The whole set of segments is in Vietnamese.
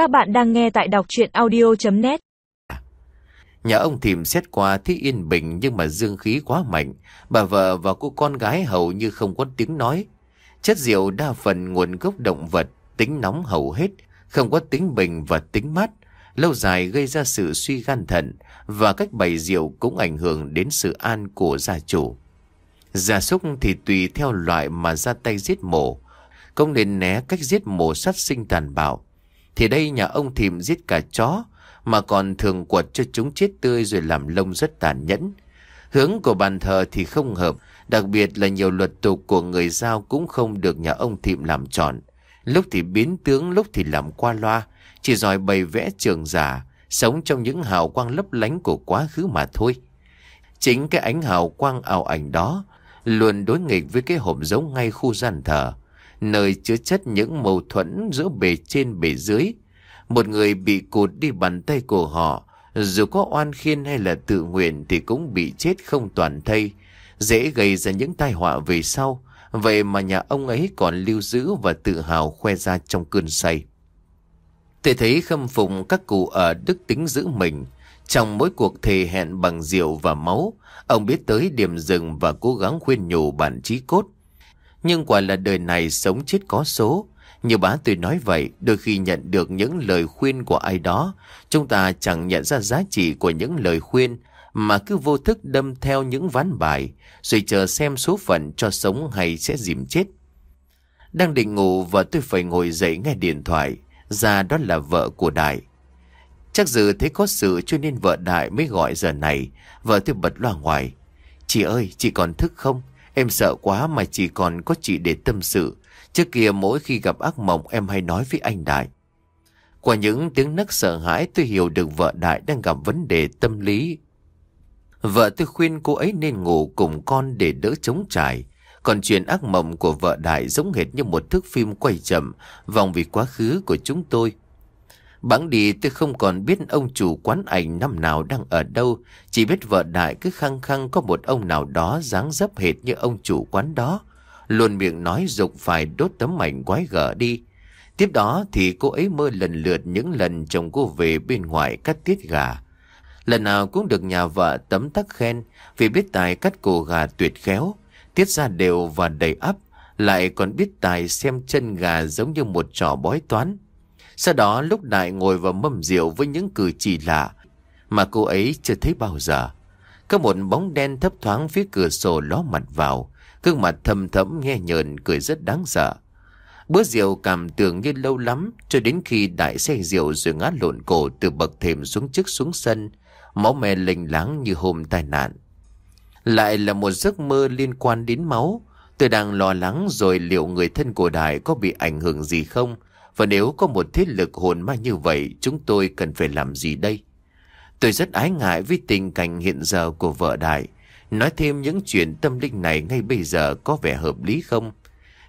Các bạn đang nghe tại đọc chuyện audio.net Nhà ông Thìm xét qua thấy yên bình nhưng mà dương khí quá mạnh. Bà vợ và cô con gái hầu như không có tiếng nói. Chất rượu đa phần nguồn gốc động vật, tính nóng hầu hết, không có tính bình và tính mát. Lâu dài gây ra sự suy gan thận và cách bày rượu cũng ảnh hưởng đến sự an của gia chủ. Gia súc thì tùy theo loại mà ra tay giết mổ. Không nên né cách giết mổ sát sinh tàn bạo. Thì đây nhà ông Thìm giết cả chó mà còn thường quật cho chúng chết tươi rồi làm lông rất tàn nhẫn. Hướng của bàn thờ thì không hợp, đặc biệt là nhiều luật tục của người giao cũng không được nhà ông thìm làm tròn. Lúc thì biến tướng, lúc thì làm qua loa, chỉ giỏi bày vẽ trường giả, sống trong những hào quang lấp lánh của quá khứ mà thôi. Chính cái ánh hào quang ảo ảnh đó luôn đối nghịch với cái hộp giống ngay khu gian thờ, nơi chứa chất những mâu thuẫn giữa bề trên bề dưới. Một người bị cụt đi bàn tay của họ, dù có oan khiên hay là tự nguyện thì cũng bị chết không toàn thây, dễ gây ra những tai họa về sau. Vậy mà nhà ông ấy còn lưu giữ và tự hào khoe ra trong cơn say. Tôi thấy khâm phục các cụ ở đức tính giữ mình. Trong mỗi cuộc thề hẹn bằng rượu và máu, ông biết tới điểm dừng và cố gắng khuyên nhủ bản trí cốt. Nhưng quả là đời này sống chết có số. Như bá tôi nói vậy, đôi khi nhận được những lời khuyên của ai đó, chúng ta chẳng nhận ra giá trị của những lời khuyên, mà cứ vô thức đâm theo những ván bài, rồi chờ xem số phận cho sống hay sẽ dìm chết. Đang định ngủ vợ tôi phải ngồi dậy nghe điện thoại, ra đó là vợ của Đại. Chắc dự thấy có sự cho nên vợ Đại mới gọi giờ này, vợ tôi bật loa ngoài. Chị ơi, chị còn thức không? Em sợ quá mà chỉ còn có chị để tâm sự. Trước kia mỗi khi gặp ác mộng, em hay nói với anh Đại. Qua những tiếng nấc sợ hãi, tôi hiểu được vợ Đại đang gặp vấn đề tâm lý. Vợ tôi khuyên cô ấy nên ngủ cùng con để đỡ chống trải. Còn chuyện ác mộng của vợ Đại giống hệt như một thước phim quay chậm, vòng vì quá khứ của chúng tôi. Bẵng đi tôi không còn biết ông chủ quán ảnh năm nào đang ở đâu, chỉ biết vợ Đại cứ khăng khăng có một ông nào đó dáng dấp hệt như ông chủ quán đó. Luôn miệng nói dục phải đốt tấm ảnh quái gở đi. Tiếp đó thì cô ấy mơ lần lượt những lần chồng cô về bên ngoài cắt tiết gà. Lần nào cũng được nhà vợ tấm tắc khen vì biết tài cắt cổ gà tuyệt khéo, tiết ra đều và đầy ắp, lại còn biết tài xem chân gà giống như một trò bói toán. Sau đó lúc đại ngồi vào mâm rượu với những cử chỉ lạ mà cô ấy chưa thấy bao giờ. Có một bóng đen thấp thoáng phía cửa sổ ló mặt vào, gương mặt thầm thẫm nghe nhờn cười rất đáng sợ. Bữa rượu cảm tưởng như lâu lắm cho đến khi đại say rượu rồi ngã lộn cổ từ bậc thềm xuống trước xuống sân, máu me lênh láng như hôm tai nạn. Lại là một giấc mơ liên quan đến máu. Tôi đang lo lắng rồi liệu người thân của Đại có bị ảnh hưởng gì không? Và nếu có một thế lực hồn ma như vậy, chúng tôi cần phải làm gì đây? Tôi rất ái ngại với tình cảnh hiện giờ của vợ Đại. Nói thêm những chuyện tâm linh này ngay bây giờ có vẻ hợp lý không?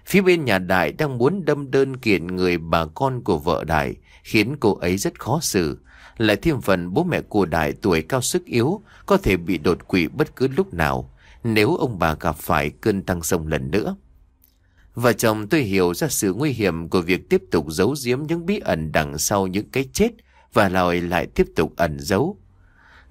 Phía bên nhà Đại đang muốn đâm đơn kiện người bà con của vợ Đại, khiến cô ấy rất khó xử. Lại thêm phần bố mẹ của Đại tuổi cao sức yếu, có thể bị đột quỵ bất cứ lúc nào, nếu ông bà gặp phải cơn tăng sông lần nữa. Vợ chồng tôi hiểu ra sự nguy hiểm của việc tiếp tục giấu giếm những bí ẩn đằng sau những cái chết và lòi lại tiếp tục ẩn giấu.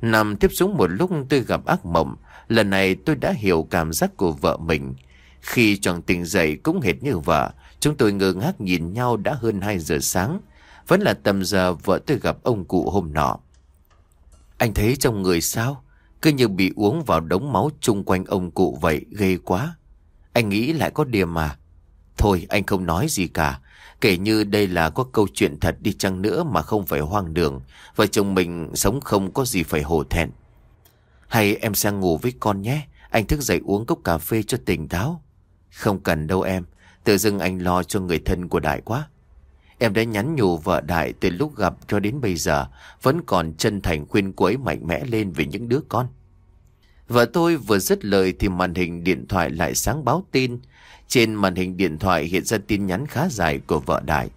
Nằm tiếp xuống một lúc tôi gặp ác mộng, lần này tôi đã hiểu cảm giác của vợ mình. Khi tròn tỉnh dậy cũng hệt như vợ, chúng tôi ngơ ngác nhìn nhau đã hơn 2 giờ sáng. Vẫn là tầm giờ vợ tôi gặp ông cụ hôm nọ. Anh thấy trong người sao? Cứ như bị uống vào đống máu chung quanh ông cụ vậy, ghê quá. Anh nghĩ lại có điểm mà. Thôi, anh không nói gì cả. Kể như đây là có câu chuyện thật đi chăng nữa mà không phải hoang đường. Vợ chồng mình sống không có gì phải hổ thẹn. Hay em sang ngủ với con nhé. Anh thức dậy uống cốc cà phê cho tỉnh táo. Không cần đâu em. Tự dưng anh lo cho người thân của Đại quá. Em đã nhắn nhủ vợ Đại từ lúc gặp cho đến bây giờ. Vẫn còn chân thành khuyên cô ấy mạnh mẽ lên về những đứa con. Vợ tôi vừa dứt lời thì màn hình điện thoại lại sáng báo tin. Trên màn hình điện thoại hiện ra tin nhắn khá dài của vợ Đại.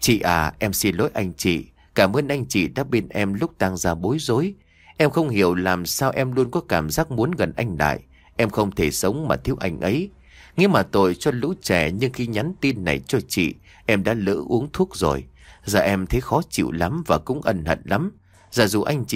Chị à, em xin lỗi anh chị. Cảm ơn anh chị đã bên em lúc tăng ra bối rối. Em không hiểu làm sao em luôn có cảm giác muốn gần anh Đại. Em không thể sống mà thiếu anh ấy. Nghĩ mà tội cho lũ trẻ nhưng khi nhắn tin này cho chị, em đã lỡ uống thuốc rồi. Giờ em thấy khó chịu lắm và cũng ân hận lắm. Giả dù anh chị